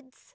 kids!